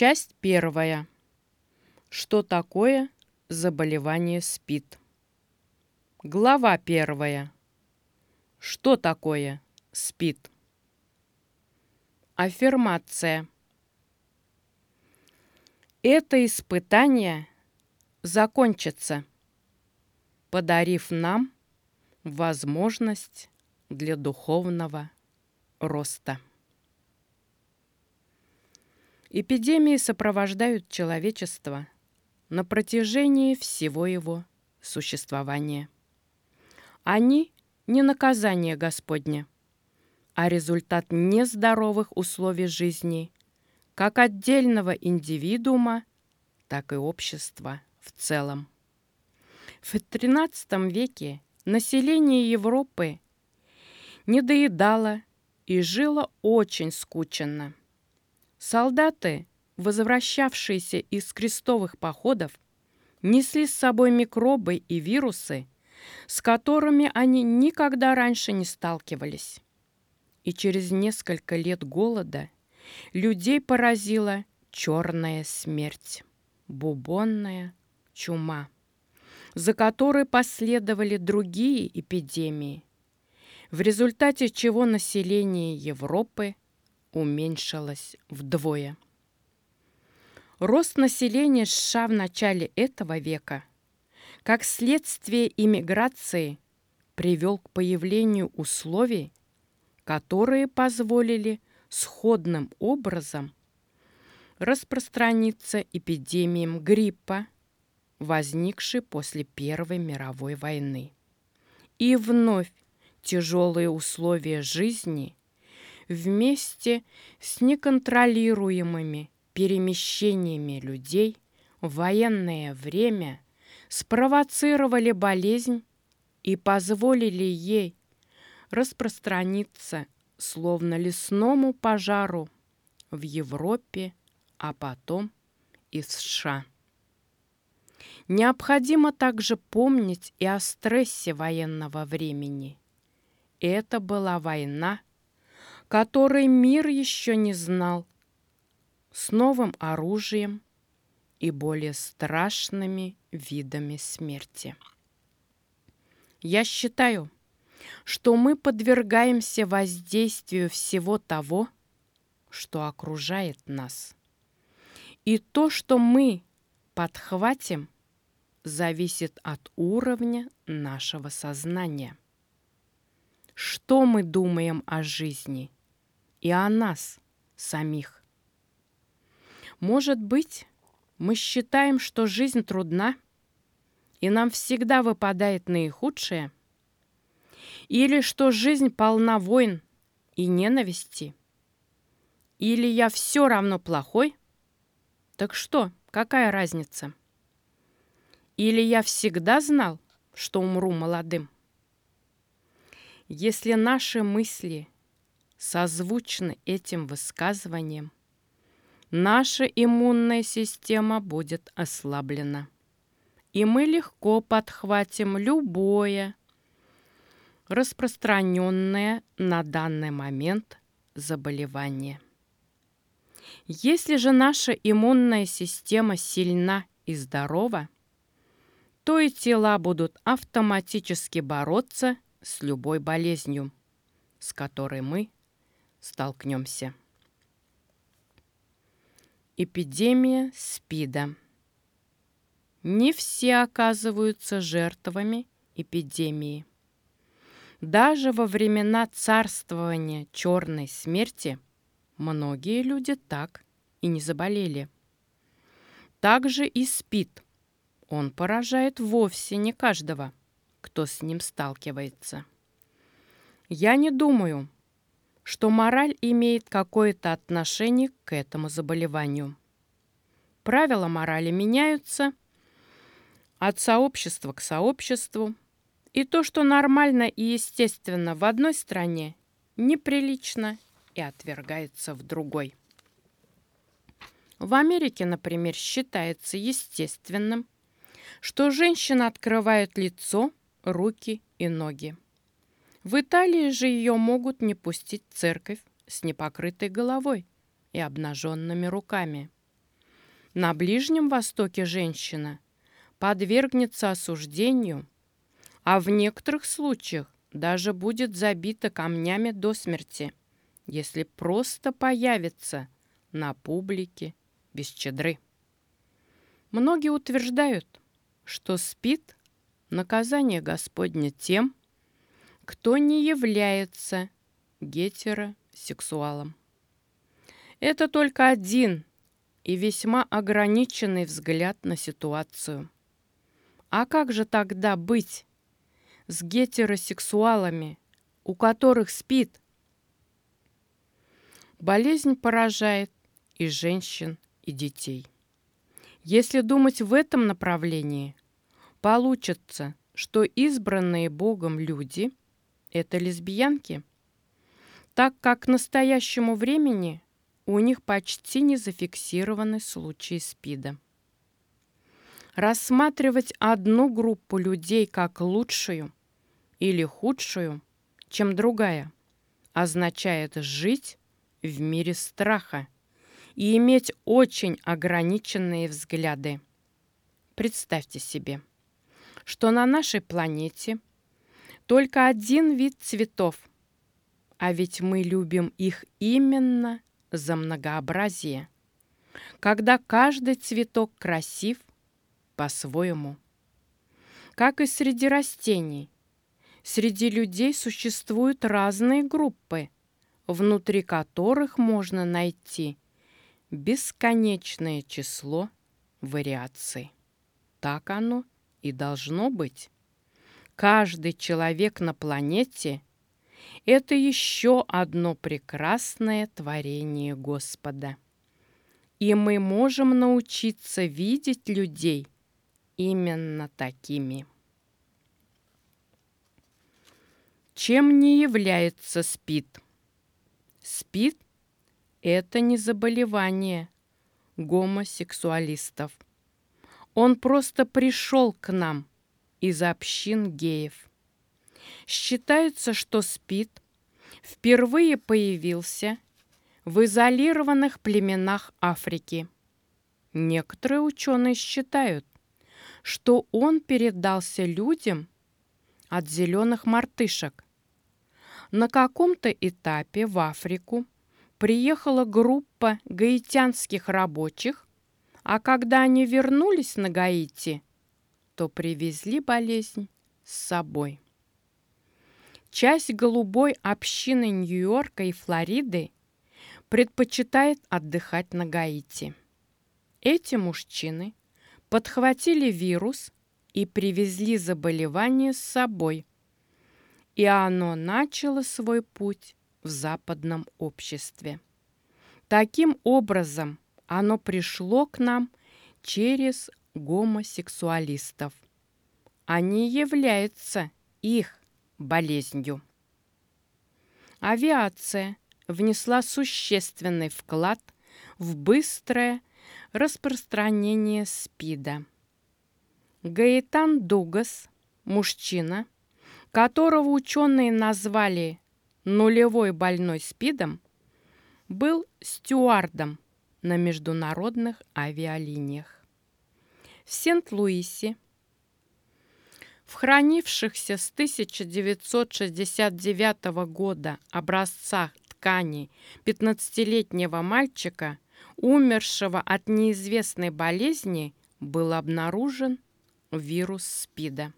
Часть первая. Что такое заболевание СПИД? Глава первая. Что такое СПИД? Аффирмация. Это испытание закончится, подарив нам возможность для духовного роста. Эпидемии сопровождают человечество на протяжении всего его существования. Они не наказание Господне, а результат нездоровых условий жизни как отдельного индивидуума, так и общества в целом. В XIII веке население Европы недоедало и жило очень скученно. Солдаты, возвращавшиеся из крестовых походов, несли с собой микробы и вирусы, с которыми они никогда раньше не сталкивались. И через несколько лет голода людей поразила черная смерть, бубонная чума, за которой последовали другие эпидемии, в результате чего население Европы уменьшилось вдвое. Рост населения США в начале этого века, как следствие иммиграции, привел к появлению условий, которые позволили сходным образом распространиться эпидемиям гриппа, возникшей после Первой мировой войны. И вновь тяжелые условия жизни вместе с неконтролируемыми перемещениями людей в военное время спровоцировали болезнь и позволили ей распространиться словно лесному пожару в Европе, а потом и США. Необходимо также помнить и о стрессе военного времени. Это была война который мир еще не знал, с новым оружием и более страшными видами смерти. Я считаю, что мы подвергаемся воздействию всего того, что окружает нас. И то, что мы подхватим, зависит от уровня нашего сознания. Что мы думаем о жизни – и о нас самих. Может быть, мы считаем, что жизнь трудна, и нам всегда выпадает наихудшее, или что жизнь полна войн и ненависти, или я все равно плохой, так что, какая разница? Или я всегда знал, что умру молодым? Если наши мысли созвучны этим высказываниям, наша иммунная система будет ослаблена, и мы легко подхватим любое распространенное на данный момент заболевание. Если же наша иммунная система сильна и здорова, то и тела будут автоматически бороться с любой болезнью, с которой мы столкнемся. Эпидемия СПИДа. Не все оказываются жертвами эпидемии. Даже во времена царствования черной смерти многие люди так и не заболели. Также и СПИД. Он поражает вовсе не каждого, кто с ним сталкивается. Я не думаю, что мораль имеет какое-то отношение к этому заболеванию. Правила морали меняются от сообщества к сообществу, и то, что нормально и естественно в одной стране, неприлично и отвергается в другой. В Америке, например, считается естественным, что женщина открывает лицо, руки и ноги. В Италии же ее могут не пустить в церковь с непокрытой головой и обнаженными руками. На Ближнем Востоке женщина подвергнется осуждению, а в некоторых случаях даже будет забита камнями до смерти, если просто появится на публике без чадры. Многие утверждают, что спит наказание Господне тем, кто не является гетеросексуалом. Это только один и весьма ограниченный взгляд на ситуацию. А как же тогда быть с гетеросексуалами, у которых спит? Болезнь поражает и женщин, и детей. Если думать в этом направлении, получится, что избранные Богом люди – это лесбиянки, так как к настоящему времени у них почти не зафиксированы случаи СПИДа. Рассматривать одну группу людей как лучшую или худшую, чем другая, означает жить в мире страха и иметь очень ограниченные взгляды. Представьте себе, что на нашей планете только один вид цветов, а ведь мы любим их именно за многообразие, когда каждый цветок красив по-своему. Как и среди растений, среди людей существуют разные группы, внутри которых можно найти бесконечное число вариаций. Так оно и должно быть. Каждый человек на планете – это еще одно прекрасное творение Господа. И мы можем научиться видеть людей именно такими. Чем не является СПИД? СПИД – это не заболевание гомосексуалистов. Он просто пришел к нам из общин геев. Считается, что СПИД впервые появился в изолированных племенах Африки. Некоторые ученые считают, что он передался людям от зеленых мартышек. На каком-то этапе в Африку приехала группа гаитянских рабочих, а когда они вернулись на Гаити, то привезли болезнь с собой. Часть голубой общины Нью-Йорка и Флориды предпочитает отдыхать на Гаити. Эти мужчины подхватили вирус и привезли заболевание с собой, и оно начало свой путь в западном обществе. Таким образом, оно пришло к нам через гомосексуалистов, не является их болезнью. Авиация внесла существенный вклад в быстрое распространение СПИДа. Гаэтан Дугас, мужчина, которого ученые назвали нулевой больной СПИДом, был стюардом на международных авиалиниях. В Сент-Луисе в хранившихся с 1969 года образцах ткани 15-летнего мальчика – умершего от неизвестной болезни был обнаружен вирус СПИДа.